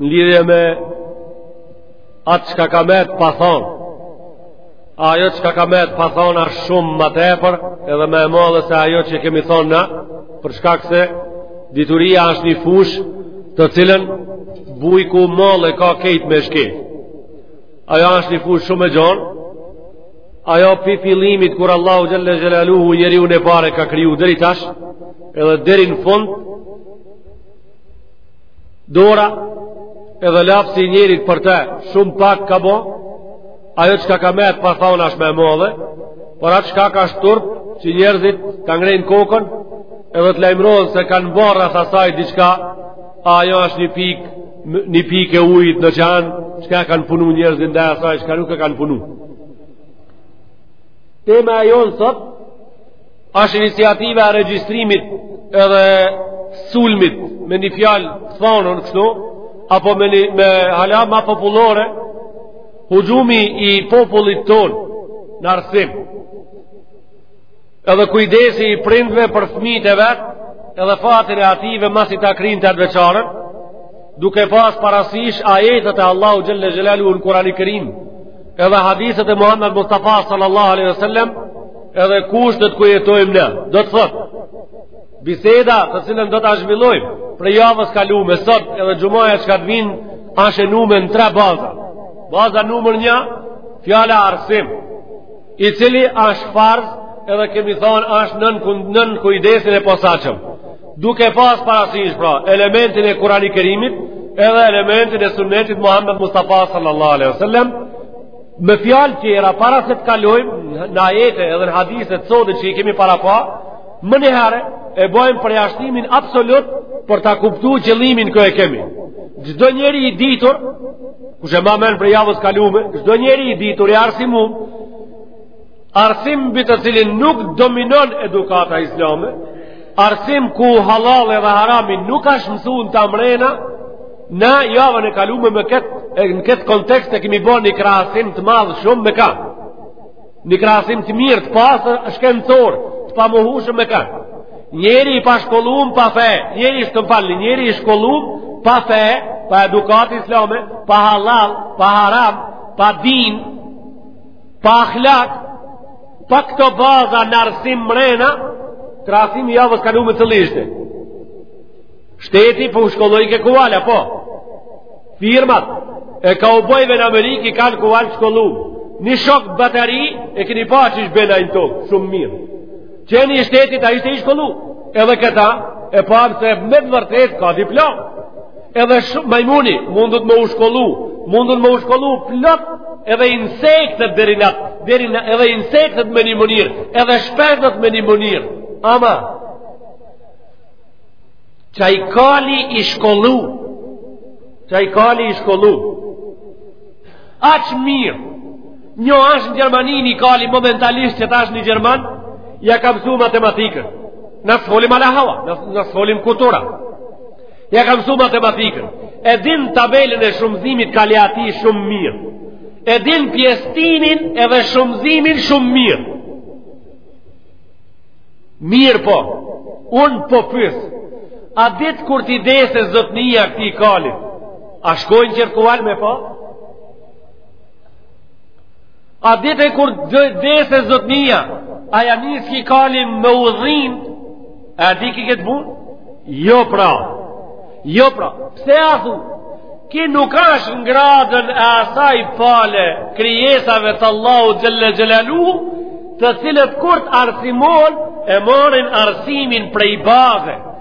Në lidhje me atë çka ka metë pa thonë, ajo çka ka metë pa thonë ashtë shumë ma tepër edhe ma e madhe se ajo që kemi thonë na, për shkak se dituria ashtë një fushë të cilën muhim ka kejt me shki. Ajo ashtë një fushë shumë e gjonë, ajo pi fillimit kur Allahu Xhelle Xhelaluhu njeriun e parë ka kriju deri tash, edhe deri në fund, Dora edhe lapsi i njerit për te shumë pak ka bo ajo çka ka metë pa thonë ashtë ma e madhe por ajo çka asht turp që njerëzit ta ngrejnë kokën edhe të lajmërojnë se kanë ba rreth asaj diçka ajo ashtë një pikë një pikë e ujit në oqean çka e kanë punu njerëzit ndaj asaj çka nuk e kanë punu tema e jonë sot Ashtë iniciativa e regjistrimit edhe sulmit me një fjalë thonën kështu, apo me, një, me hala ma popullore, huxhumi i popullit tonë në arsim, edhe kujdesi i prindve për fmijt e vet, edhe fatin e atyne masi ta kryn tetëvjeçaren, duke pas parasysh ajetet e Allahu Xhelle Xhelaluhu në Kurani Kerim, Edhe hadithet e Muhammed Mustafa sallallahu alaihi wasallam edhe kushtet ku jetojmë ne. Do të thotë biseda të cilën do ta zhvillojmë prej javës kalume sot edhe xhumaja që ka të vijnë ashtë e ndume në tre baza. Baza numër 1 fjala arsim i cili ashtë farz edhe kemi thonë ashtë nën, nën kujdesin e posaçëm Duke pas parasysh pra elementin e Kurani Kerimit edhe elementin e sunnetit Muhammed Mustafa sallallahu alaihi wasallam me fjalë tjera para se të kalojmë në ajete edhe në hadithe të sotit që i kemi parapa menjëherë e bajmë përjashtimin absolut për ta kuptu qëllimin ku e kemi çdo njeri i ditur kush e ma men prej javës kalume çdo njeri i ditur i arsimum Arsim mbi të cilin nuk dominon edukata islame, arsim ku hallal edhe harami nuk ashtë msu në ta mrena, na javën e kalume me kët në kët kontekst e kemi ba një krahasim të madh shumë me kan. Një krahasim të mirë të pastër shkencor, të pamohushëm me kan. Njeri i shkollum pa fe, njeri i shkëmbal, njeri i shkollum pa fe, pa edukatë islame, pa hallal, pa haram, pa din, Pa akhlak, pa këto baza në arsim mrena, krahasimi i javës kalume cili ishte. Shteti për po shkollojke kual a, po. Firmat e kaubojve në Amerikë i kanë kualt shkollu. Një shok batari e këni pa qysh binin n'tokë, shumë mirë. Qeni i shtetit a ishte i shkollu. Edhe këta e pa se me të vërtet ka diplomë. Edhe majmuni mundet me u shkollu, mundet me u shkollu plot edhe insektet deri në deri në edhe insektet me një mënyrë, edhe shpendët me një mënyrë. Ama qaj kali i shkollu. Qaj kali i shkollu. Aq mirë. Njo është në Gjermani, një kali momentalisht që tash është një Gjerman, ja ka msu matematikën. Ne s'folim ala hava, ne s'folim kuturu. Ja ka msu matematikën. E din tabelën e shumëzimit kali i tij shumë mirë. E din pjestimin edhe shumëzimin shumë mirë. Mirëpo, unë po pys. A din kur t'i dese zotnija këtij kalit, a shkojnë qërkush me pa? A din kur t'dese zotnia A ja nis ki kali me u dhimt A di ki këtë punë Jo pra Jo pra Pse a thu Ki nuk ashtë në gradën e asaj pale Krijesave të Allahut xhelle xhelaluhu Të cilët kur t'arsimohen E marrin arsimin prej babe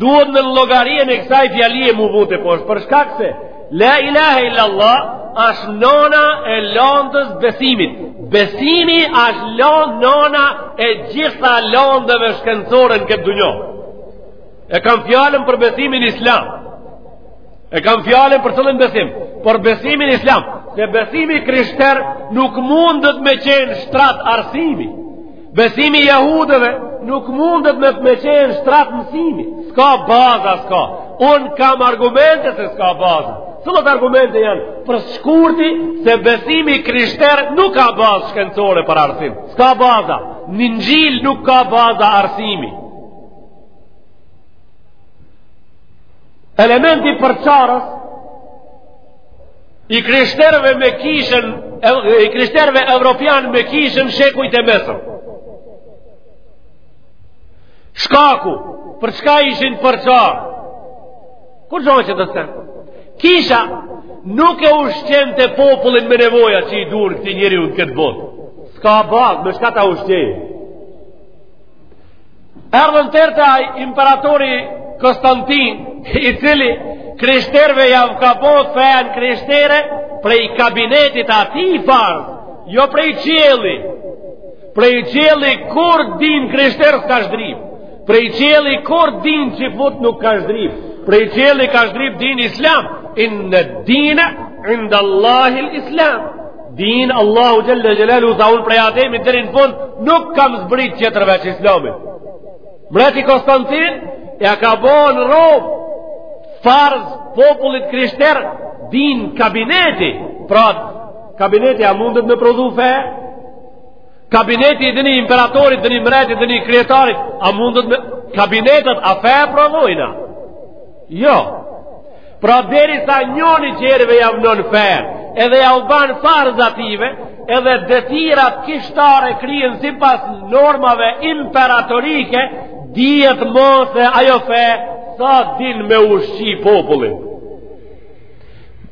Duhet në llogari e kësaj fjalie m'u vu te poshtë për shkak se La ilahe illallah është nona e londës besimit Besimi është londë nona e gjitha londëve shkencore në këtë dunjo E kam fjalën për besimin islam E kam fjalën për cillin besim Për besimin islam Se besimi i krishter nuk mundet me qenë shtrat arsimi Besimi i jehudive nuk mundet me me qenë shtrat mësimi. S'ka baza, s'ka. Unë kam argumente se s'ka baza. Cillat argumente janë për shkurti se besimi i krishter nuk ka bazë shkencore për arsim. S'ka baza. Inxhili nuk ka baza arsimi. Elementi përçarës i krishterëve me kishën i krishterëve evropian me kishën shekujt e mesëm shkaku për çka ishin përça kurgjo hiç tjetër sen kisha nuk e ushqente popullin me nevoja që i duhen këtij njeriu në këtë botë s'ka bazë me çka ta ushqen Erdhën deri te aj imperatori Konstantin, i cili krishterve jav ka bo fenë krishtere prej kabinetit të tij farë, jo prej qielli, prej qielli kurrë din krishter s'ka zhdryp, prej qielli kurrë din çifut nuk ka zhdryp, prej qielli ka zhdryp dini islam, inne dina indallahil islam. Din Allahu Xhelle Xhelaluhu Tha unë prej Ademit deri n'fund Nuk kam zbrit tjetër veç islamin Mreti Konstantin Ja ka bo në Romë Farz popullit krishter Din kabineti Pra kabineti a mundet me prodhu fe Kabineti i dini imperatorit Dini mretit dini kryetarit A mundet me kabinetet a fe prodhojna Jo. Pra derisa njoni tjerve jam në në ferë, edhe jau ban farz atyve, edhe detyrat kishtare kryhen sipas normave imperatorike, dhjetë mos e ajo fe, sa din me ushqy popullin.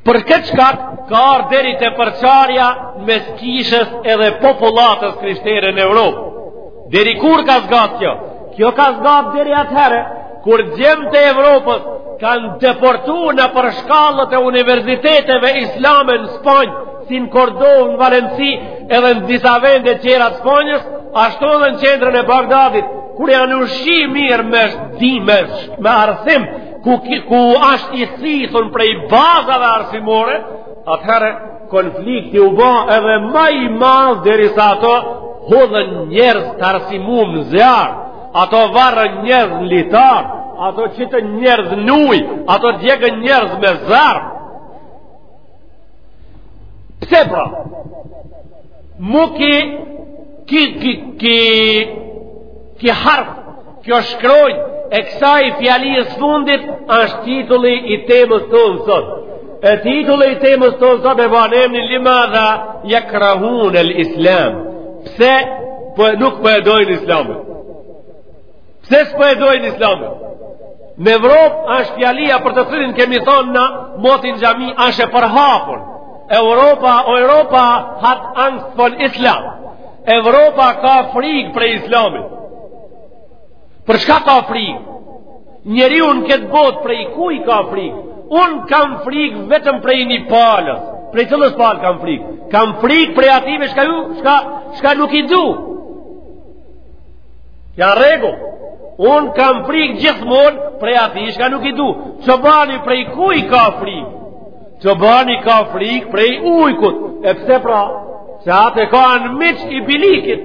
Për këtë shkak ka ardh deri te përçarja mes kishës edhe popullatës krishtere në Evropë. Deri kur ka zgat kjo? Kjo ka zgat deri atëherë kur djemtë e Evropës kanë deportu nëpër shkallët e universiteteve islame në Spanjë, si në Kordovë, në Valenci, edhe në disa vende tjera të Spanjës, ashtu edhe në qendrën e Bagdadit, kur janë ushqy mirë me shdi, me, me arsim, ku, ku ashtë i thithën prej bazave arsimore, atëherë konflikti u ba edhe ma i madhë derisa ato hodhën njerëz të arsimum në zjarr, ato varën njerëz në litar, ato qitën njerëz në ujë, ato djegën njerëz me zjarr. Pse pra? Mu ky, ky, ky, ky, ky harf, Kjo shkronjë e kësaj fjalisë s'fundit është titulli i temës tonë sot. E titulli i temës tonë sot e ban emnin limadha jekrahune el-islam. Pse nuk po e dojnë islamin? Pse s'po e dojnë islamin? Në Evropë është fjalia për të cilin kemi thonë në motin xhami është e përhapur. Europa, o Europa, hat Angst vor Islam. Evropa ka frikë prej islamit. Për çka ka frikë? Njeriu n'këtë botë prej kujt ka frikë? Unë kam frikë vetëm prej një palës. Prej cilës palë kam frikë. Kam frikë prej atyve çka, ju, çka, çka nuk i du. Ja rregull. Unë kam frikë gjithmonë prej atyve çka nuk i du. Çobani prej kujt ka frikë? Çobani ka frikë prej ujkut. E pse pra? Se atë e ka anmik i bylykit.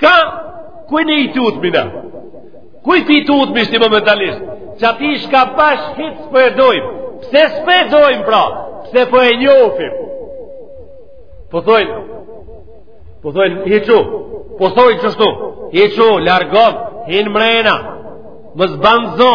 Ka, kujna i tutemi na? Kujt po i tutemi shti momentalisht? Qatij çka bash hiç s'po e dojmë? Pse s'po e dojmë pra? Pse po e njofim? Po thojnë, po thojnë, hiqu, po thojnë qështu, hiqu, largou, hin mrena, mos ban zo,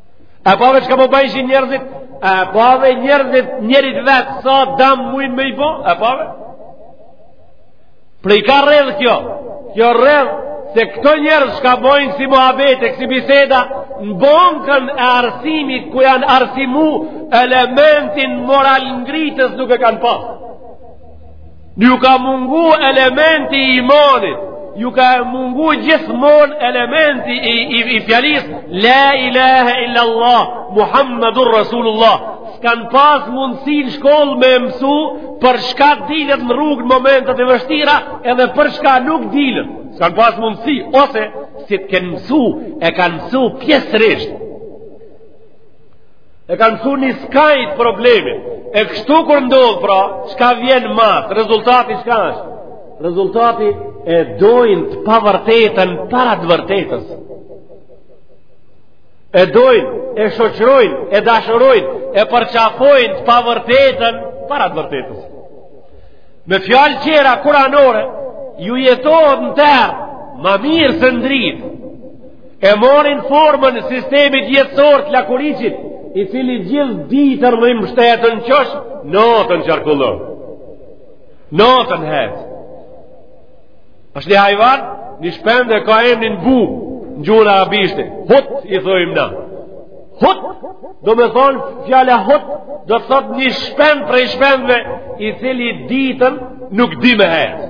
E pave çka po bëjshin njerëzit? E pave njerëzit njerit vetë sa dam mujnë me i bo? E pave? Prej ka rrjedh kjo. Kjo rrjedh se këto njerëz çka bojnë si muhabete, kësi biseda, në bankën e arsimit ku janë arsimu elementin moral ngritës nuk e kanë pas. Ju ka mungu elementi i imanit, ju ka mungu gjithmonë elementi i, i, i fjalisë, la ilahe illa Allah, Muhammedur Rasulullah, s'kan pas mundësi n'shkollë me mësu, për çka dilet në rrugë në momentet e vështira, edhe për çka nuk dilet, s'kan pas mundësi, ose si të kenë mësu, e kanë mësu pjesërisht, E kanë mësu një skaj t'problemit. E kështu kur ndodh, pra, çka vjen mas, rezultati çka është? Rezultati e dojnë të pavërtetën para të vërtetës. E dojnë, e shoqrojnë, e dashurojnë, e përqafojnë të pavërtetën para të vërtetës. Me fjalë tjera kuranore, ju jetohet në terr, ma mirë së ndritë, e marrin formën sistemit jetësor të lakuriqit, i cili gjithë ditën rri mështetë n'qosh, natën qarkullon, natën hec. është një hajvan, një shpend e ka emnin bum, në gjuhën arabishte, hut, i thojmë na, hut, domethonë fjala hut, do të thotë një shpend prej shpendve, i cili ditën nuk di me hec.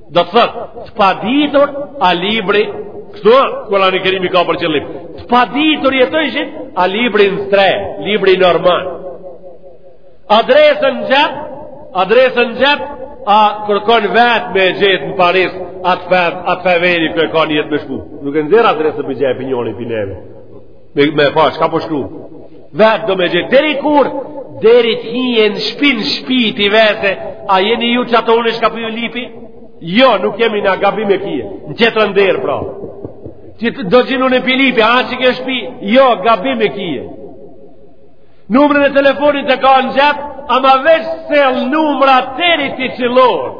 Do të thotë, të paditur, a libri, kështu, Kurani Kerimi ka për qëllim, të paditur jetojshin, a libri në stre, libri normal. Adresën në xhep, adresën në xhep, a kërkon vetë me gjetë në Paris, atë fe, atë far veni ku e ka nijet me shku. Nuk e nxjerr adresën prej xhepi njëri prej neve. Me, me pa, çka po shkru? Vetë do me gjetë, deri kur? Deri të hyn shpi n'shpi t'i vetë, a jeni ju qata unë çka po ju lypi? Jo, nuk jemi na gabim e kje, në qetrën derë, pra. Që do gjin unë p'i lypi, a qikjo shpi? Jo, gabim e kje. Numrin e telefonit e ka në xhep, ama veç sjell numra deri t'i qëllon.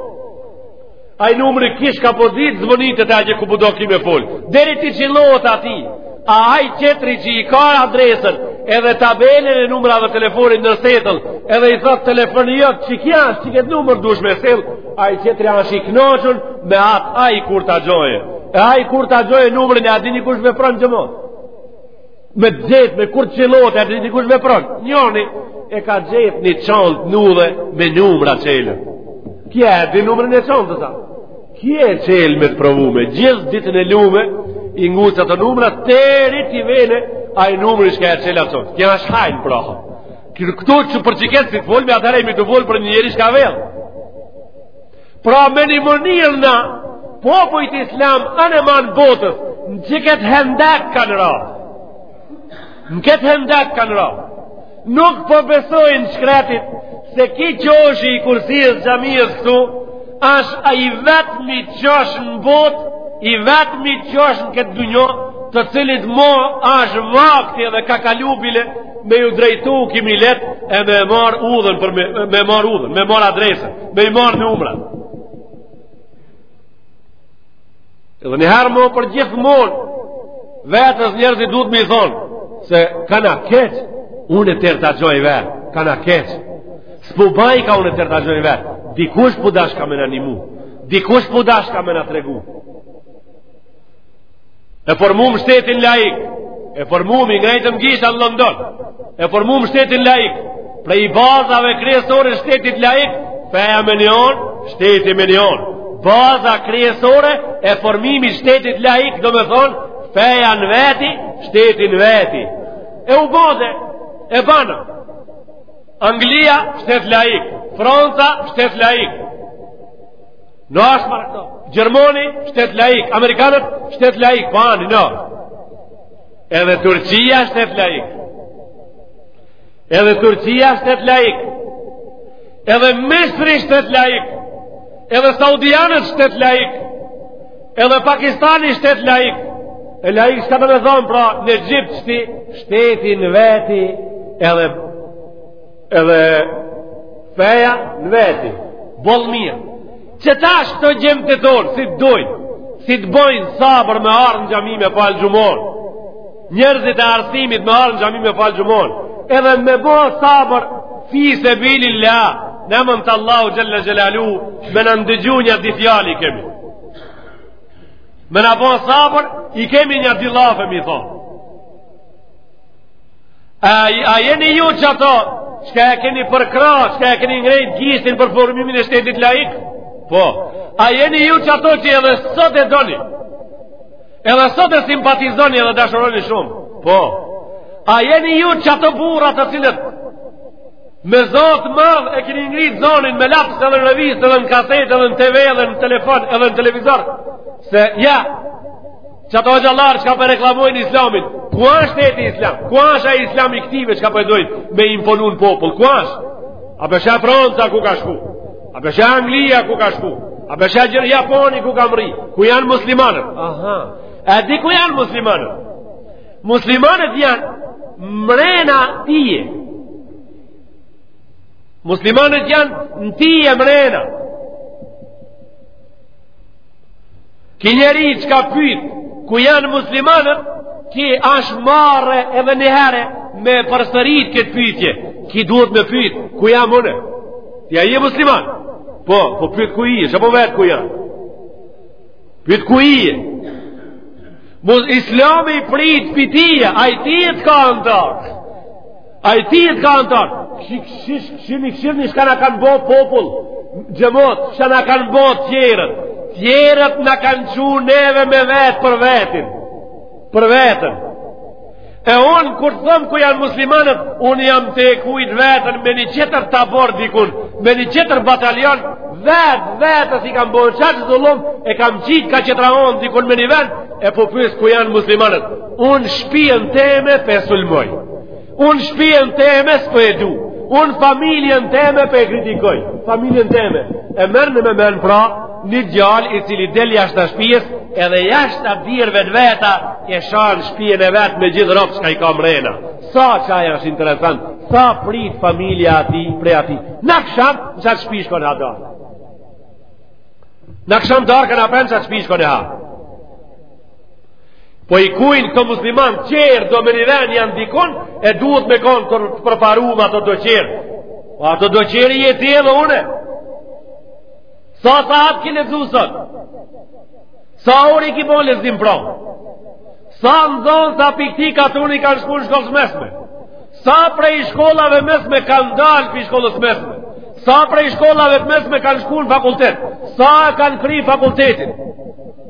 Ai numri kish ka po ditë zvënit e të agje ku budo ki me fol. Deri t'i qillot atij, a aj qetri që i ka adresën edhe tabelën e numrave telefonit në sjetull, edhe i thot telefoni jot qikja është qikëtë numër duhesh me sjell, ai qetri asht i knaqun me atë ai kur ta gjojë. E ai kur ta gjojë numrin e a dini kush vepron gjithmonë. me të gjithë, me kur të qëllote, atë një kush me pronë, njoni e ka gjithë një qantë në dhe me numra qëllë. Kje e di numrën e qantë të ta? Kje e qëllë me të provu me gjithë ditën e lume, i ngu që të numra, të rrit i vene, a i numrë i shka e qëllë atë. Kja është hajnë prohë. Këto që për që ketë si të folë, me atërejmi të folë për njëri shka velë. Pra me një mënyrë, na popujt islam anë e mbanë botës, në qëket hendek kanë ra. Në këtë hendek kanë ra. Nuk po besojnë shkretit se ky qoshi i kursisë xhamisë këtu, është ai vetmi qosh në botë, i vetmi qosh në këtë dunja, të cilit mo është vakti edhe ka kalu bile, me iu drejtu ky milet e me marrë udhën, me marrë udhën, me marrë adresën. me i marrë numrat. Edhe një herë mo përgjithmonë, vetes njerëzit duhet me i thonë, se kona keq, unë e tërë ta gjoj vetë, kona keq. S'po bajka unë e tërë ta gjoj vetë, dikush po dashka me na nimu, dikush po dashka me na tregu. e formum shtetin laik e formum i ngrejtëm gishtat në Londër e formum shtetin laik prej bazave kryesore shtetit laik feja mënjanë shteti mënjanë baza kryesore e formimit shtetit laik domethonë feja në veti shteti në veti e u ba, e banë Anglia shtet laik Franca shtet laik Në ashtë marë këto. Gjermani, shtet laik. Amerikanët, shtet laik. Po anë, në. Edhe Turqia, shtet laik. Edhe Turqia, shtet laik. Edhe Misri, shtet laik. Edhe Saudianët, shtet laik. Edhe Pakistani, shtet laik. E laik, çka do me thonë, pra, në shqip shteti, shteti në veti, edhe Edhe feja në veti, boll mirë. Qe tash këta djemtë tonë, si të dojnë, si të bojnë sabër me ardhë në xhami me falë xhumanë, njerëzit e arsimit me ardhë në xhami me falë xhumanë, edhe me bo sabër fi sebililah, në emën të Allahut xhel-le xhelaluhu, me na ndëgju nja dy fjalë i kemi. Me na bo sabër, i kemi nja dy llafe me i thonë. A, a jeni ju qato, çka e keni përkrah, çka e keni ngrejt gishtin për formimin e shtetit laik? Po, a jeni ju qato që edhe sot e doni? Edhe sot e simpatizoni edhe dashuroni shumë? Po, a jeni ju qato burra të cilët me zo të madh e keni ngrit zonin me laps edhe në revistë edhe në kasetë edhe në TV edhe në telefon edhe në televizor? Se, ja, Qato hoxhallarë, çka po e reklamojnë islamin? Ku është e ti islam? Ku është ai islami këtive çka po e dojnë me imponu në popull? Ku është? A po e sheh Franca ku ka shku? A po e sheh Anglia ku ka shku? A po e sheh Gjer Japoni ku ka mrri? Ku janë muslimanët? Aha. E di ku janë muslimanët? Muslimanët janë mrena tije. Muslimanët janë në tije mrena. Ki njeri çka pyt Ku janë muslimanët Ki ashtë marre edhe një herë Me përsërit këtë pytje Ki duhet me pyt Ku jam une Ti a je musliman Po, po pyt ku je Ça po vet ku janë Pyt ku je Mus islami prit pi tije Ai tije të ka në Ai tije të ka anëtar, shikë, shikë, shikë, shikni çka na kanë bo popull, xhemat, çka na kanë bo tjerët, tjerët na kanë çu neve me vet për vetin, për veten. E unë, kur të thom ku janë muslimanët, unë jam tu e kujtu veten me një qetër tabor dikun, me një qetër batalion, vetë vetes i kam bo qat zullum, e kam qit ka qetra onë dikun me një vend, e po pys ku janë muslimanët. Unë shpien teme po e sulmoj. Unë shpien teme s'po e du. Unë familjen teme po e kritikoj. Familjen teme. E merrni me men pra, një djal i cili del jashta shpies, edhe jashta dirëve të veta, e shan shpien e vet me gjithë rob çka i ka mrena. Sa qaj është interesant, sa prit familja ati, prej ati. Në aksham, në qat shpi shkon e ha darkë. Në aksham darkën apet në qat shpi shkon e ha. Po i kujnë kto muslimanë qerë do me një ven janë dikun e duhet me konë të përparum ato do qerë. Po ato do qerë je ti edhe une. Sa sahat ki lexu sot? Sa orë i ki bo lexim pra? Sa nxënësa pi kti katuni kanë shku në shkollë të mesme? Sa prej shkollave mesme kanë dalë pi shkollës mesme? Sa prej shkollave mesme kanë shku në fakultet? Sa kanë kri fakultetin?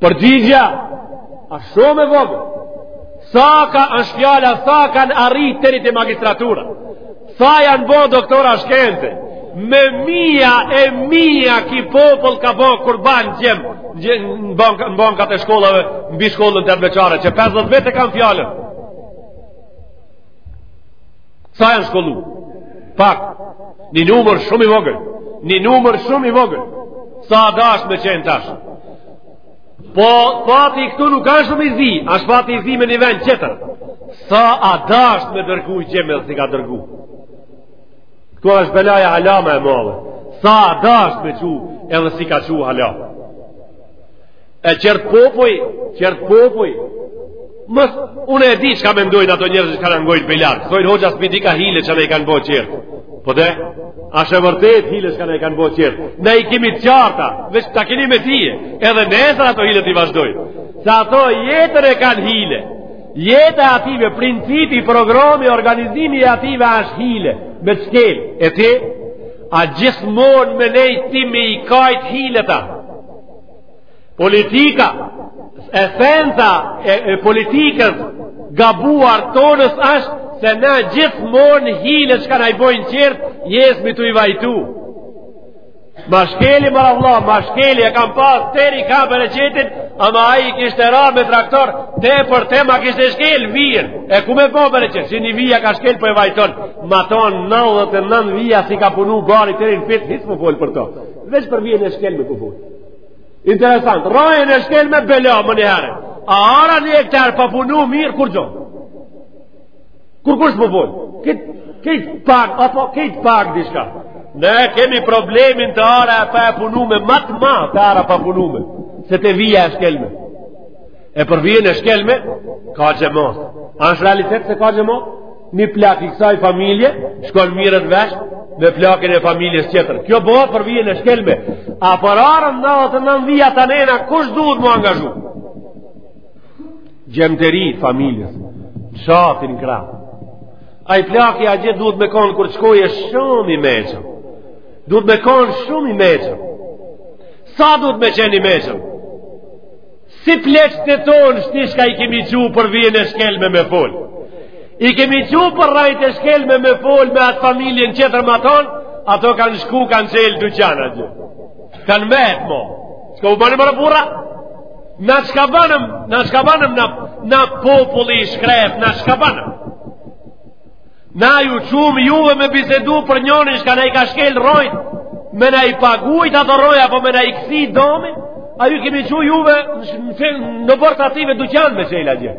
Përgjigja ashtë shumë e vogël Sa ka është fjala Sa kanë arri deri te magistratura Sa janë bo doktora shkence Me mija e mija Ki popull ka bo kurban djem Në bankat e shkollave Mbi shkollën tetëvjeçare Qe 50 vjet e kam fjalën Sa janë shkollu? Pak, një numër shumë i vogël, një numër shumë i vogël, sa a dasht me qenë tash. Po, fati këtu nuk ka shumë i zi, ashtë fati i zi me një vend qetër. Sa a dasht me dërgu gjem edhe s'i ka dërgu. Këtu është belaja hala ma e madhe. Sa a dasht me çu edhe s'i ka çu hala ma. E qert popuj, qert popuj, mos, unë e di çka mendojnë ato njerëz çka na ngojnë pej larg, thojnë hoxha s'pe di ka hile që na i kanë bo qert, po de, ashtë e vërtetë hile çka na i kanë bo qert, na i kemi të qarta, veç ta kini me dije, edhe nesër ato hile t'i vazhdojnë, se ato jetën e kanë hile, jeta e atyve, principi, programi, organizimi e atyve është hile, me të shkel, e ti, a gjithmonë me nejt ti me i kajt hilet a, Politika, esenca e, e politikës gabuar tonës është se na gjithmonë hile çka na i bojnë qert, jesmi tu i vajtu. Ma shkeli më Allah, ma shkeli e kam pas teri ka bereqetit, ama ai kishte ra me traktor, tepër te ma kishte shkel vijën, e ku me bo bereqet, se një vijë e ka shkel po e vajton, matanë 99 vija s'i ka punu bari teri në fyt, hiç me fol për to. Veç për vijën e shkelme ku fol. Interesant, rrajën e shkelme bela menjëherë. A ara një hektar pa punu mirë kurgjo? Kurkush s'po fol? Kejt pak, apo kejt pak diçka. Ne kemi problemin te ara e papunume, ma të madh te ara papunume. Se te vija e shkelme. E për vijën e shkelme, ka gjemot. A është realitet se ka gjemot? Një plak i kësaj familje, shkon mirret vesh, me plakin e familjes tjetër. Kjo bahet për vijën e shkelme. A për arën nandhetë e nandë vija të nena, kush duhet m'u angazhu? Gjem të ri familjes, me shatin në krah. Ai plaki atje duhet me konë kur t'shkojë shumë i meçëm. Duhet me konë shumë i meçëm. Sa duhet me qenë i meçëm? Si pleqtë e tonë, shtishka i kemi çu për vijën e shkelme me fol. I kemi çu për rrajt e shkelme me fol me atë familjen qetër matanë, ato kanë shku, kanë çel dyqan atje. Kanë met mo. Shka u bani mre burra? Na shka banëm, na shka banëm, na, na populli i shkretë, na shka banëm. Na a ju çum juve me bisedu për njerin shka na i ka shkel rrojt, me na i pagujt ato rrojt, apo me na i kthy domin, a ju kemi çu juve n'oborr të atyve duqan me çel atje.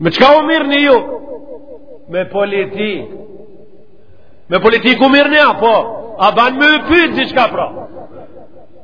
Me çka u mirrni ju? Me politikë. Me politikë u mirrni, apo? A ban me u pyt diçka pra?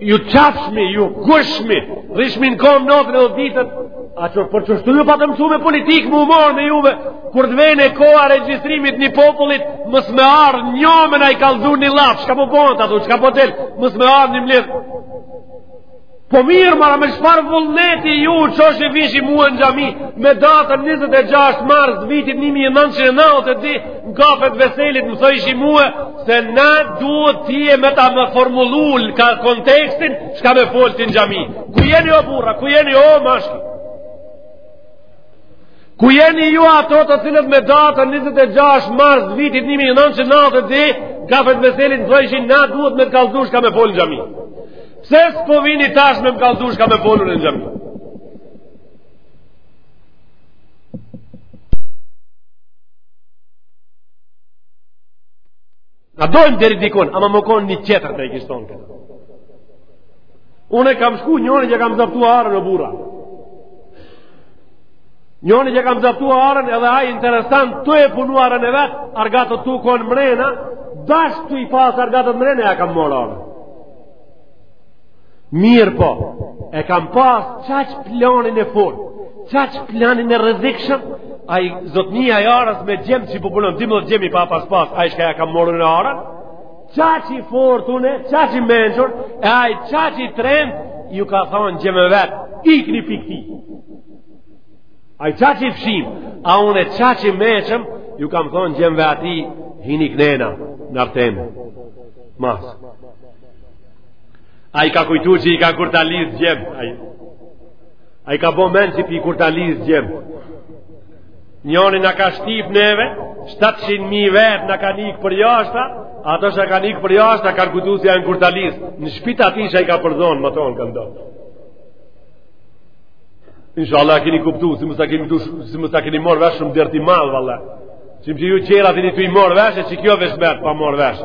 Ju qafshmi, ju gushmi, rrishmi në komë natën edhe ditën, a që për qështu ju patëm çu me politikë me u marrë me juve, kur të vjen e koha regjistrimit një popullit, mos me ardhë njo me na i kallzu një llaf, çka po bohet atu, çka po del, mos me ardhë një milet. Po mirë, mara me çfarë vullneti ju, qështu vishi mua në xhami, me datën 26 mars, vitit 1990, Në kafe t'Veselit më thojshi mue se na duhet ty me ta formulu kontekstin çka me folë ti në xhami. Ku jeni o burra, ku jeni o mashki? Ku jeni ju ato të cilët me datën 26 mars vitit 1990 në kafe t'Veselit më thojshi na duhet me të kallzu çka me folë në xhami. Pse s'po vini tash me më kallzu çka me folë në xhami? A dojmë deri dikon, ama më konë një qeter të e kishton këtë. Unë e kam shku njërit ja kam zaptu arën o burra. Njërit ja kam zaptu arën edhe ai interesant tu e punu arën e vet, argatët tu konë mrena, bashkë tu i pasë argatët mrena ja kam marrë arën. Mirëpo, e kam pas qaq planin e fortë, qaq planin e rrezikshëm, ai zotnia e arës me gjem që po punon, dymdhet gjem i ka pas pas, ai çka ja kam marrë une arën, qaq i fort une, qaq i mençur, e ai qaq i trent, ju ka thonë gjemve vet, ikni pikti. Ai qaq i fshim, a une qaq i mençëm, ju kam thonë gjemve të tij, hini knena, në arë teme, masë. Ai ka kujtu që i ka kurtalis gjem Ai ka bo men që i kurtalis gjem Njoni na ka shtyp neve 700.000 vetë na kanë ikë përjashta Ata që kanë ikë përjashta kanë kujtu që janë kurtalis Në shpi t'atij që i ka përzonë Më tonë këndo Inshallah keni kuptu Si mos e keni, du, si mos e keni marrë vesh Shumë dert i madh valla Që më që ju qera të një të i marrë vesh E që kjo vesh met pa marrë vesh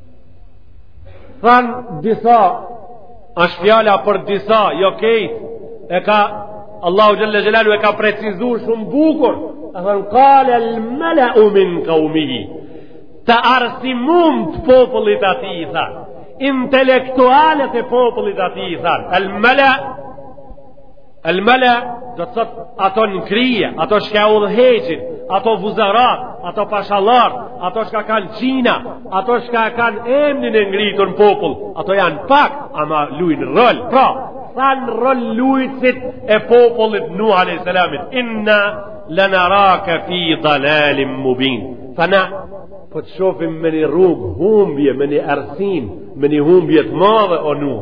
Than disa është fjala për disa, jo kejt, e ka, Allahu Xhelle Xhelaluhu e ka precizu shumë bukur, e thënë, kalel meleu min kaumihi, të arsimumt e popullit të tij i thanë, intelektualët e popullit të tij i thanë, el mele, El mele do të thotë ato në krije, ato shka e udhëheqin, ato vuzarat, ato pashallart, ato shka kanë qina, ato shka kanë emnin e ngritur në popull, ato janë pak, ama lujnë rol. Pra, thanë rol lujtësit e popullit Nuh a.s. Inna le nerake fi dalalin mubin. Thanë, po të shofim me një rrugë, humbje, me një errsinë, me një humbje të madhe o Nuh.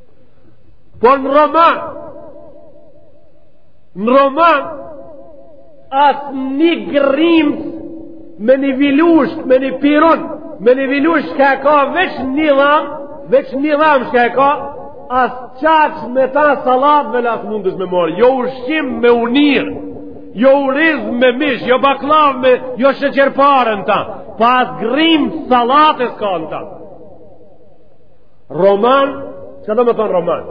Por në roman, në roman, as një grimcë me një vilush, me një pirun, me një vilush shka e ka veç një dham, veç një dham shka ka, as qaq me ta salatë vela s'mundesh me marrë, jo ushqim me unir, jo uriz me mish, jo baklav me, jo sheqerpare në ta, po as grimcë salatë s'ka në ta. Roman, çka do me thonë roman?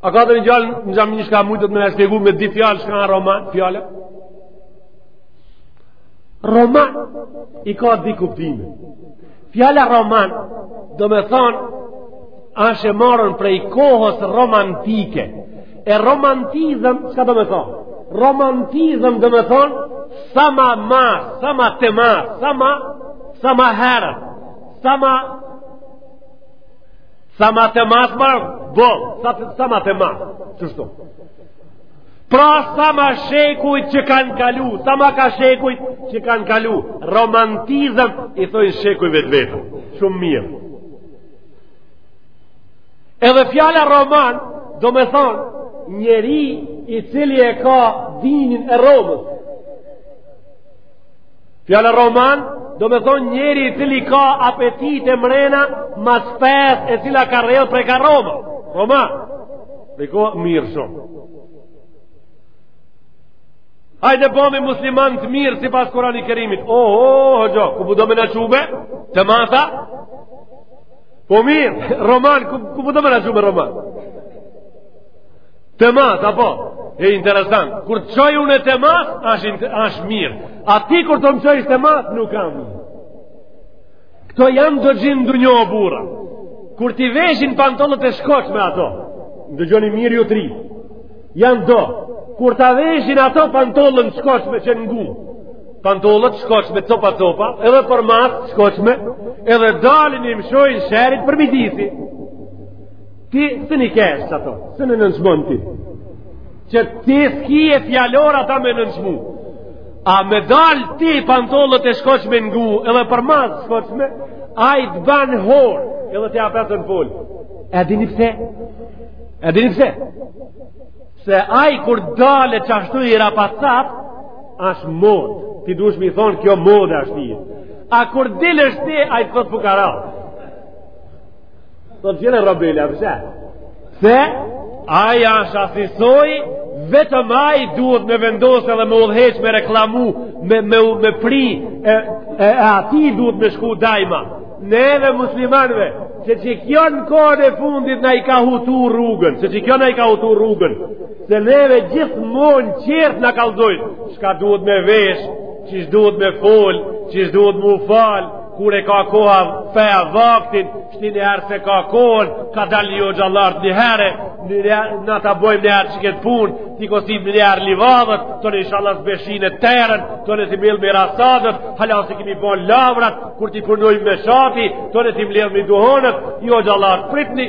A ka të një djalë në xhami shka mujet me na e shpjegu me di fjalë shka a roman? Fjala roman i ka di kuptime. Fjala roman, do me thonë, asht e marrën prej kohës romantike. E romantizëm, çka do me thonë? Romantizëm, do me thonë, sa ma mas, sa ma te mas, sa ma, sa ma herët. Sa ma sa ma te mas, po, sa, sa ma te mas, kështu Pra sa ma shekujt që kanë kalu Sa ma ka shekujt që kanë kalu Romantizëm I thojnë shekuj vetë vetë Shumë mirë Edhe fjala roman Do me thonë Njeri i cili e ka dinin e Romës Fjala roman do me thonë njeri i cili ka apetit e mrena mas fesë e cila ka rrjedh prej ka Roma. Roman. Dhe ko mirë shumë. Hajde bomi musliman të mirë sipas Kurani Kerimit. Oho, oh, hoxho, ku po do me na çu be? Te mas a? Po mirë, roman, ku, ku po do me na çu be roman? Te mas, apo? E interesant. Kur të çoj unë te mas, asht mirë. A ti kur të më çojsh te mas, nuk ka mirë. Këto janë do gjin në dynjo, burra. Kur t'i veshin pantollët e shkoqme ato, dëgjoni mirë ju t'ri, janë do. Kur ta veshin ato pantollën shkoqme qe n'gu, pantollët shkoqme copa copa, edhe përmas shkoqme, edhe dalin i mshojnë sherit për midisi. Ti s'i nënkesh qato, s'i nënçmon ti. Që ti s'ki e fjallor ata me nënçmu. A me dal ti pantollët e shkurtshme n'gu, edhe përmas shkurtshme, ai të ban hor, edhe ti apetën fol. E dini pse? E dini pse? Se ai kur del qashtu i rapacat, ashtë mod. Ti dush me i thonë kjo mod ashtë. A kur dilsh ti, ai të thotë fukara. Thotë gjene robele, a pse? Se, ai ashtë asisoj, vetëm ai duhet me vendos edhe me udhëheq me reklamu, me, me, me pri, e, e, e atij duhet me shku dajma. Neve muslimanve, se qikjo n'kohën e fundit na i ka hutu rrugën, se qikjo na i ka hutu rrugën, se neve gjithmonë qerët na kallzojnë, çka duhet me veshë, Qysh duhet me fol, qysh duhet m'u fal, kur e ka koha feja vaktin, shti një herë se ka kohën, kadal ju hoxhallarët një herë, një herë, na ta bojmë një herë qët punë, t'i kosim një herë livadhet, tone ishalla s'bje shi e teren, tone t'i mbillmi rasadet, hala s'i kemi bon lavrat, kur t'i punojmë me shati, tone t'i mbledhmi duhanet, ju hoxhallarët pritni,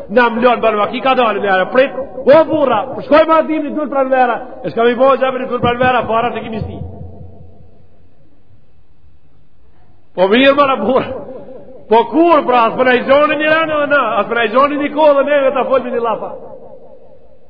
Na mlon për vaki kadale prit. O burra, shkoi ma dimni, dul pranvera. E çka me bo gjabë në dul pranvera, para të kimi si. Po mirë more burra. Po kur, pra, a s'po na e gjoni një ren edhe ne, a s'po na e gjoni një kohë edhe neve të folmi një llaf.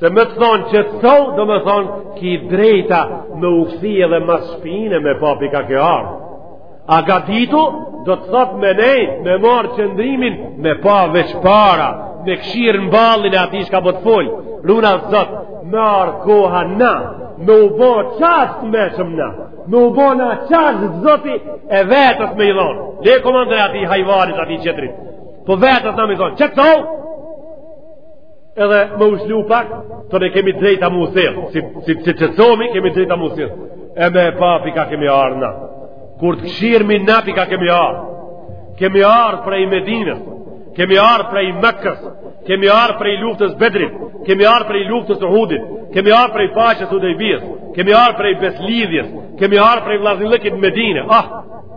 Se me të thonë qetsou, domethonë, ki drejta me u kthi edhe mas shpine me pa pi ka ke ardh. A gaditu, do të thotë me nejtë, me marrë qëndrimin, me pa veç para, me kshyr në ballin e atij çka po të fol. Runa Zot, me ardh koha na, me u bo qaq të meçëm na, me u bo na qaq të zoti e vetes me i dhonë. Le komandën atij hajvanit atij qetrit. Po vetes na me i dhonë, që të thonë? edhe m'u shlu pak tone kemi drejta m'u sill si, si, si qetsomi kemi drejta m'u sill e me pa pi ka kemi ardh na kur të kshyrmi na pi ka kemi ardh kemi ardh prej Medinës kemi ardh prej Mekës kemi ardh prej luftës Bedrit kemi ardh prej luftës Uhudit kemi ardh prej paqes Hudejbijes kemi ardh prej besëlidhjes kemi ardh prej vllaznillëkit n'Medine ah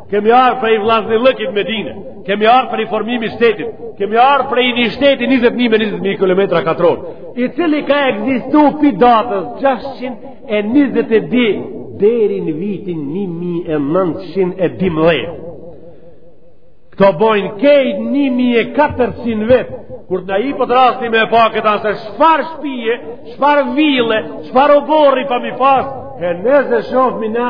Kemi ardh prej vllaznillëkit n'Medine, kemi ardh prej formimit shtetit, kemi ardh prej një shtetit 20.000-20.000 km katror, i cili ka ekzistu pi datës 622 deri në vitin 1912. Këto bojnë kejt 1400 vjet, kur të na ipet rasti me e pa këta se çfarë shpije, çfarë vile, çfarë oborri kemi pas, e nëse shofmi na,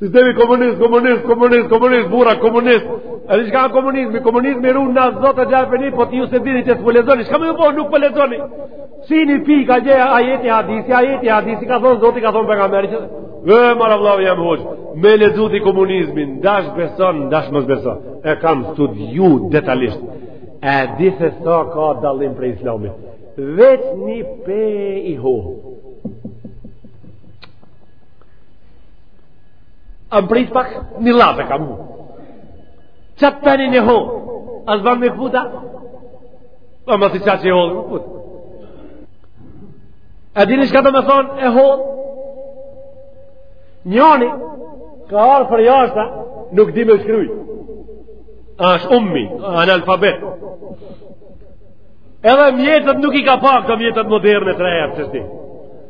Sistemi komunist, komunist, komunist, komunist, burra, komunist. E di shka komunizmi, komunizmi ru në asë zotë të gjafë e një, po të ju s'e dini që s'po lexoni. Shka me ju bo, nuk po lexoni. Si një pi ka gje ajeti hadisi, ajeti hadisi, ka thonë Zoti, ka thonë pejgameri që... Vë, more vlla jam hoxhë, me lexu ti komunizmin, ndash beson, ndash mos beson. E kam studiu detalisht. E di se sa ka dallim prej islamit. Veç një pe i hollë. A më pret pak, një llaf e kam. Qat penin e hollë? A s'ban me këput a? A po, më si qa që e hollë? A dini shka do me thonë e hollë? Njani, ka ardh përjashta, nuk di me shkruj. Asht ummi, analfabet. Edhe mjetet nuk i ka pa këto mjetet moderne të reja për qështi.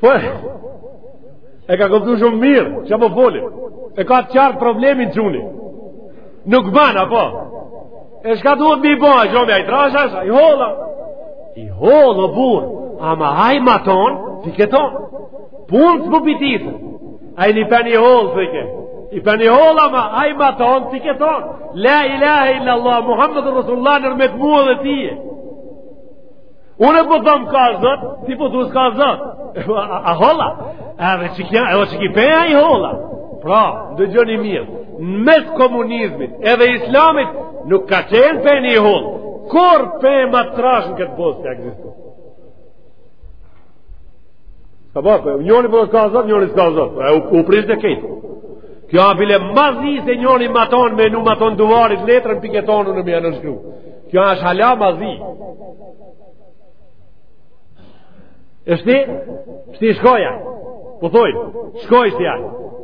Po e, e ka kuptu shumë mirë, qa po folim. E ka të qartë problemin çuni. Nuk ban, apo? E shka duhet mi bo, a xhomi, a i trashë, a i hollë. I hollë, burrë, ama aj maton, ti keton. Punët s'po bitisen, a një pe i hollë, të ke. Pe i hollë, ama aj maton, ti keton. La ilahe illallah, Muhammed Rasulullah, nërmjet mua dhe teje. Unë po thom ka zot, ti po thua ka zot. A hollë? A vetë që kja, ajo që ki pe i hollë. Pra, dëgjoni mirë, në mes komunizmit edhe islamit nuk ka qenë pe i hollë. Kurr pe ma trashë n'këtë botë të egzistu? Sa ba, pe, njoni po ka zot, njoni s'ka zot. E u, u prish e kejt. Kjo a bile ma zi se njoni maton me nu maton duvarit letrën piketonë në mja në shkru. Kjo është hala ma zi. Shti? Shti shkojn. Po thojn, shkoj shti ja.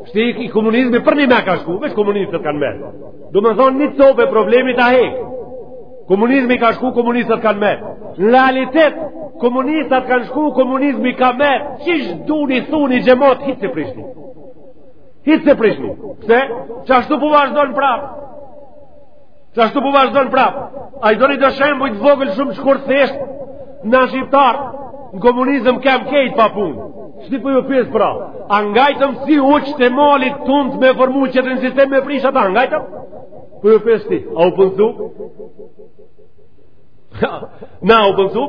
Shti komunizmi përnjime ka shku, veç komunistët kanë met. Domethonë një copë e problemit a hek. Komunizmi ka shku, komunistët kanë met. Në realitet, komunistët kanë shku, komunizmi ka met. Qysh doni thuni xhemot, hiç s'e prishni. Hiç s'e prishni. Pse? Qashtu po vazhdojnë prapë. Qashtu po vazhdojnë prapë, a i doni do shembuj të vogël shumë shkurt, sish na shqiptarë, në komunizëm kem kejt pa punë. Shti po ju pyes pra, a ngajtëm si ujqit e malit tund me formu tjetrin sistem me prish ata, a ngajtëm? Po ju pyes shti, a u punsum? Na u punsum?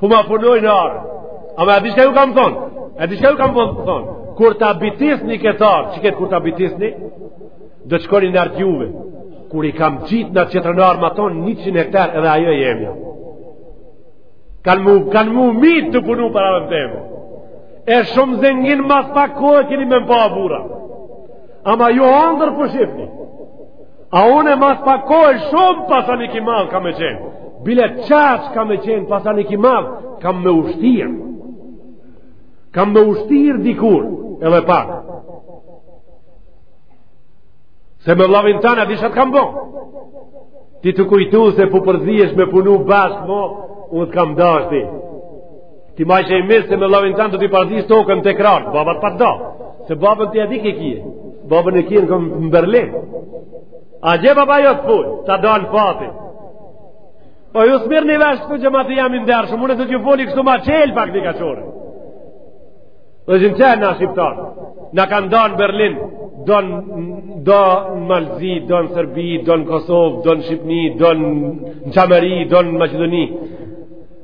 Po ma punojnë arën. Ama e di shka ju kam thonë? E di shka ju kam thonë? Kur ta bitisni këtë arë, qe këtë kur ta bitisni, do të shkoni n'arë t'juve, kur i kam qitë në qetër arë matanë, njëqind hektar edhe ajo e jemja. Kanë mu, kanë mu mytë tu punu për arën teme. E shumë zengin mas pak kohe, kini me m'pa burra. Ama ju andërr po shifni. A une mas pak kohe shumë pasanik i madh kam me qenë. Bile qaq kam me qenë pasanik i madh kam me u shtirë. Kam me u shtirë dikur edhe pak. Se me vllavin tan a dish ça t'kam bon. Ti tu kujtu se po përzihesh me punu bashkë mo, unë të kam dashti. Ti ma je i mirë se me vllavin tan do t'i përzish tokën të ekranë, babat pa da, se babën ta di ku e ke, babën e ke në këmë në Berlin. Atje baba jot full, t'a dan fati. Po ju s'merrni vesh këtu që ma të jam i ndershëm, unë do t'ju foli kështu ma qelë pak një kaqore. Dhe që në qenë na shqiptarë, na kanë da në Berlin, do në do në Malzi, do në Serbi, do në Kosovë, do në Shqipni, do në Çamëri, do në Macedoni.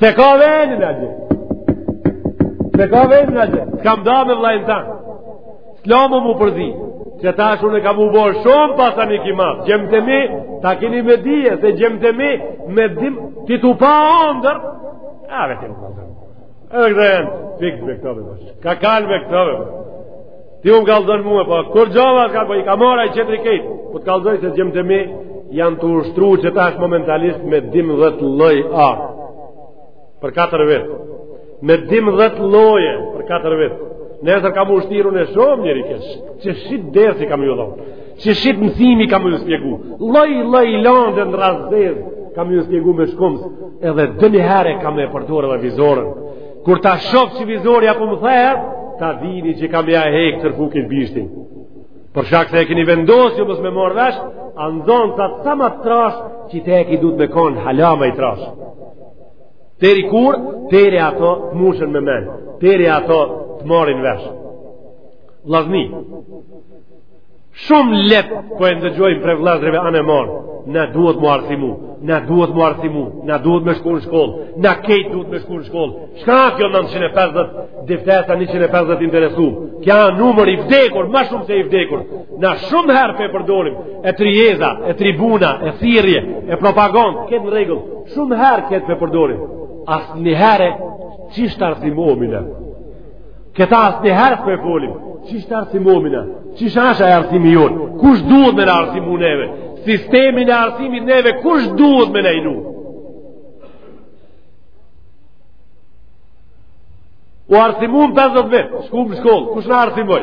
Se ka veni në gjë. Se ka veni në gjë. T'kam da me vllain tan. S'lo mo m'u përzi. Qe tash une kam u bo shumë pasanik i madh. Gjemt e mi, ta kini me dije, se gjemt e mi, me dim, ti tu pa ondërr. A vetim, pa zem. E dhe këta e në, pikë me këta Ka kalë me këta Ti mu m'kallëzon mue, po kurgjo s'ka, po i ka marrë ai qetri kejt, po të kallzoj se gjemt e mi, janë tu ushtru qe tash momentalisht me dim dhetë lloj arë, për 4 vjet, me dim dhetë lloje, për 4 vjet, nesër kam u shtiru në shumë njeri keq, qesi dersi kam ju dhonë, qesi mësimi kam ju spjegu, lloj, lloj lande n'dërrasë t'zezë, kam ju spjegu me shkumës, edhe dënjëherë kam e përdorë edhe vizorën, Kur ta shof që vizori a po më thehet, ta dini që kam ja hekë tërfurkit bishtin. Për shak se e keni vendosë, ju mos me marrë vesh, a nxansat sa ma të trashë, që edhe ky duhet me konë hala ma i trashë. Teri kur, teri ato të mushen me men, teri ato të marrin vesh. Vllazni. Shumë let po e ndëgjojmë prej vëllezërve anë e marë, na duhet mu arsimu, na duhet mu arsimu, na duhet me shku në shkollë, na kejt duhet me shku në shkollë. Çka kjo 950 diftesa 150 interesu? Kjo a numër i vdekur, ma shumë se i vdekur. Na shumë herë pe përdorim e tryeza, e tribuna, e thirrje, e propagandë, këtë në rregull. Shumë herë këtë pe përdorim. Asnjëherë qysh arsimohemi na. Këta asnjëherë po e folim, qysh të arsimohmi na, qysh asht ai arsimi jonë, kush duhet me na arsimu neve, sistemin e arsimit neve, kush duhet me na i nu. U arsimum 50 vjet, shkum në shkollë, kush na arsimoi?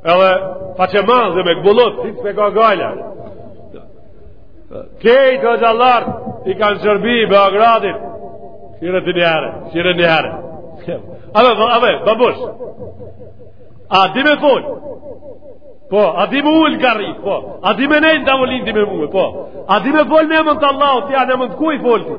Edhe pa që mazë me këbulot, si të ka gajla. Kejt hoxhallarët i kanë shërby Beogradit, shire të njëherë, shire njëherë. Ave, ave, babush, a di me folë, po, a di me ul n'karrige, po, a di me nejt n'tavolinë di me muë, po, a di me folë n'emën të Allahut, ja në emën të kujt folë,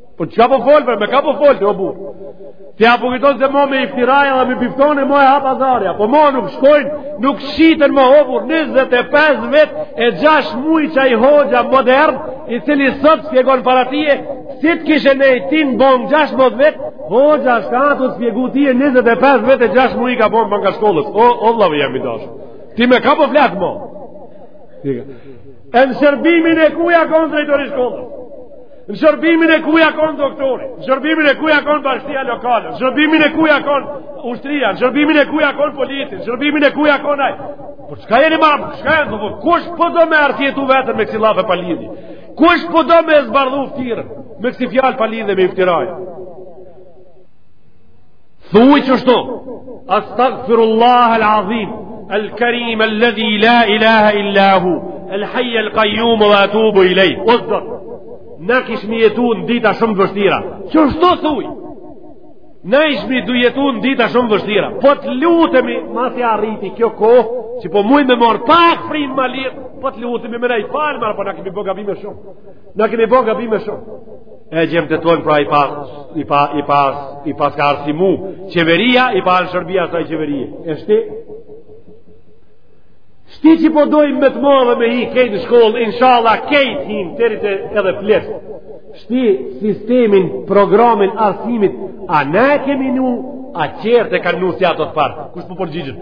Po çka po fol për me ka po fol ti o burrë. Ti a po kujton se mo me iftiraja dhe me biftone mo e hap azarja. Po mo nuk shkojnë, nuk shiten mo o burrë 25 vjet e 6 muaj qaj hoxha modern, i cili sot shpjegon para teje, si të kishe ne i tin bon 16 vjet, hoxha çka të shpjegu tije 25 vjet e 6 muaj ka bon për nga shkollës. O, o vllau jem i dashur. Ti me ka po flet mo. E në shërbimin e kujt a kon drejtori i shkollës. Në shërbimin e kujt a kon doktori, në shërbimin e kujt a kon bashkësia lokale, në shërbimin e kujt a kon ushtria, në shërbimin e kujt a kon polici, në shërbimin e kujt a kon ai. Por çka jeni more, çka jeni, po, kush po do me arsyetu veten me kësi llafe pa lidhje? Kush po do me zbardhu ftyrën me kësi fjalë pa lidhje me iftiraja? Thuj qështu, astaghfirullah al-azim, al-karim, al-ledhi, la ilaha illa hu, al-hajja al-kajum, ve atubu ilejh. O Zot, na kishmi jetu në dita shumë vështira. Qështu thuj. Na ishmi du jetu në dita shumë vështira. Po të lutemi, masi arriti kjo kohë, që po mujmë me marrë pak frymë ma lirë, po të lutemi me na i falë, more po na kemi bo gabime shumë. Na kemi bo gabime shumë. E gjemë të thojmë pra i pas, i pa, i pas, i paska arsimu qeveria, i pan shërby asaj qeverie. E shti? Shti që po dojmë me të madhe me hi kejt në shkollë, inshallah kejt hinë deri te edhe pleqtë. Shti sistemin, programin e arsimit, a na e kemi nu, a qertë e kanë nu si ato të parë. Kush po përgjigjet?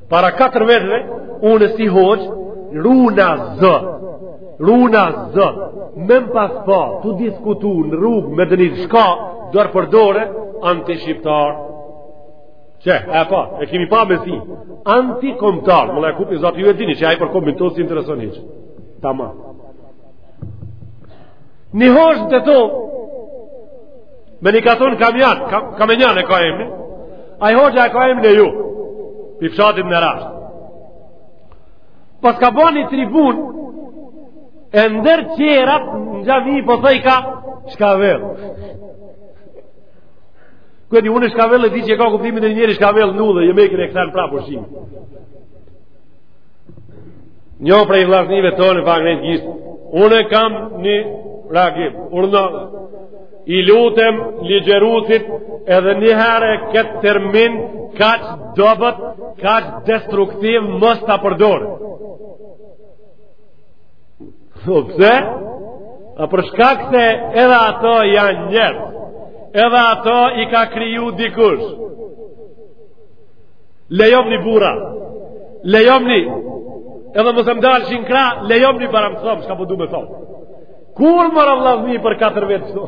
Para katër vjetëve, unë si hoxhë, runa Zot, runa Zot, me më pas pa tu diskutu në rrugë me dëni shka, dorë për dore, antishqiptar. Qe, e pa, e kemi pa me sy, antikomtar Mulla Jakupi, zati ju e dini, që ai për kombin to s'i intereson hiç, tamam. Një hoxhë të to, Në një katun Kamjanë, Kam, Kamenjanë e ka emnin, ai hoxhë e ka emnin Ejup, i fshatit Nerasht. Paska bo një tribunë, e ndër tjerat në xhami po thoj ka shkavell. Ku e di unë, shkavell e di që e ka kuptimin e njeri shkavell në dhe, jë me kënë e kthen prapë shimë. Një prej vllaznive tonë, po ngre gisht, unë kam një reagim, urno I lutem ligjëruesit edhe një herë këtë termin kaq dobët, kaq destruktiv mos ta përdor. Po pse? A për shkak se edhe ato janë njerëz, edhe ato i ka kriju dikush. Lejomni burra. Lejomni. Edhe mos më dalshi n'krah, lejomni barem të thom çka po du me thonë. Kur more vllazni për katër vetë shto?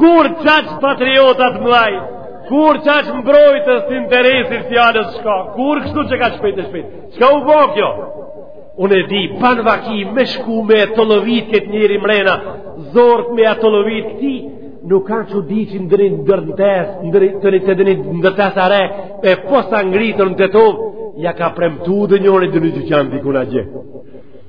Kur qaq patriota t'mdhaj? Kur qaq mbrojtës të interesit fjalës çka? Kur kështu çka shpejt e shpejt? Çka u bo kjo? Unë e di, bon vaki me shku me e tollovit këtë njeri mrena, zor ke me e tollovit këti, nuk ka çudi te ndonji ndërtesë, te ndonji ndërtesë e re, e posangritur në Tetovë, ja ka premtu ndonjëri ndonji dyqan dikun atje.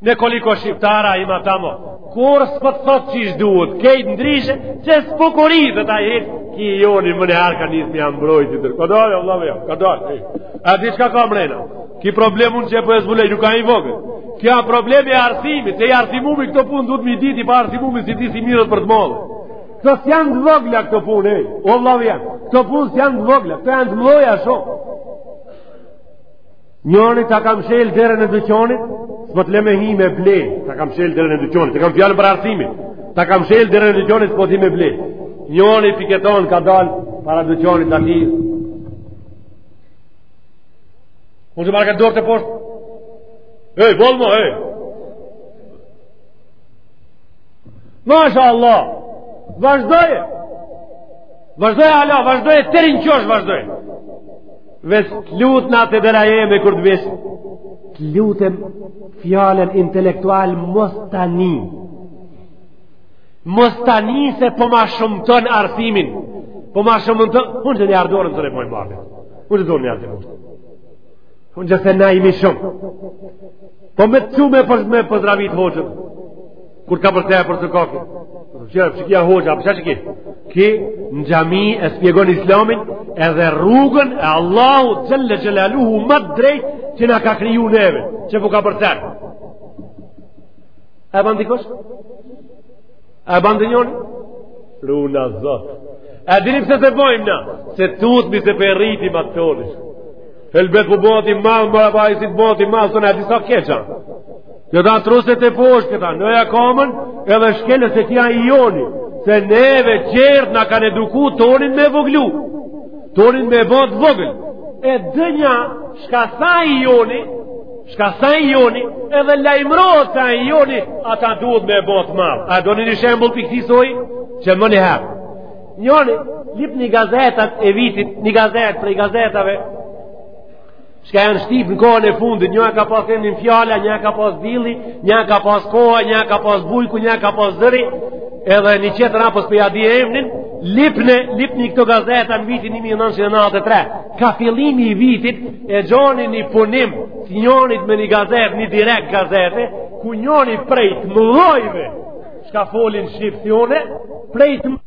Me koliko shqiptara ima tamo Kur s'po t'thot që ishte duhet Krejt ndryshe Që s'pukuri dhe ta jet Ky joni menjëherë ka nisë me e mbrojt edhe Ka dalë, Allah me jo, ka dalë A di çka ka mrejna Ky problem unë që po e zbuloj Nuk a i vogël Ky a problem i arsimit Se i arsimumi këto punë duhet me i dit I paarsimumi s'i di s'i merr për të mdha Këto s'janë të vogla këto punë Allah me jo, këto punë s'janë të vogla Këto janë të mdhaja shumë Njëri ta ka mshel derën e dyqanit, s'po të len me hi me ble. Ta ka mshel derën e dyqanit, e kam fjalën për arsimin. Ta ka mshel derën e dyqanit, s'po ti me ble. Njëri piketon ka dal para dyqanit t'atij. Unxhe more këtë dorë teposhtë. Ej, boll mo, ej! Mashallah! Vazhdoje! Vazhdoje, Allah, vazhdoje, deri n'qosh vazhdoje! Veç të lutna te dera jeme kur të vish të lutem fjalën intelektual mos ta ni mos ta ni se po ma shumton arsimin po ma shumton unxhe njëherë dorën të repoj marrë unxhe dorën njëherë dorën unxhe se na jemi shumë po me të çu me pozdravit hoxhën Kur ka përser, përse ka? Qe, që ky hoxha, për çka? Ky në xhami e spjegon islamin edhe rrugën e Allahu xhele xhelaluhu ma të drejt që na ka kriju neve, që po ka përser. E ban dikush? E ban donjoni? Runa zot. E dini pse s'e bojmë na? Se tutmi se po rritet i madh i joni. Helbet po bohet i madh, ma pa i si të bohet i madh, së në e disa keqa. Na da truste poshtë këta, vnoja kamën edhe shkele se ky asht i joni, se neve qeshtu na kanë eduku tonin me voglu, tonin me ba t'vogël. E dynja, çka s'a i joni, çka s'a i joni, edhe lajmërohet s'a i joni, ata duhet me ba t'madh. A doni një shembull prej këtij soji, qe ma një herë. Njoni, lypni gazetat e vitit, një gazetë prej gazetave, Çka janë shtyp në kohën e fundit, njëja ka pas emnin fjala, njëja ka pas dielli, njëja ka pas koha, njëja ka pas bujku, njëja ka pas zëri, edhe një tjetër a po s'po ja di emnin, lypne, lypni këto gazeta në vitin 1993, ka fillimi i vitit e gjeni një punim të njonit me një gazetë, një direkt gazetë, ku njoni prej të mdhojve, çka folin shqip prej të mdhojve,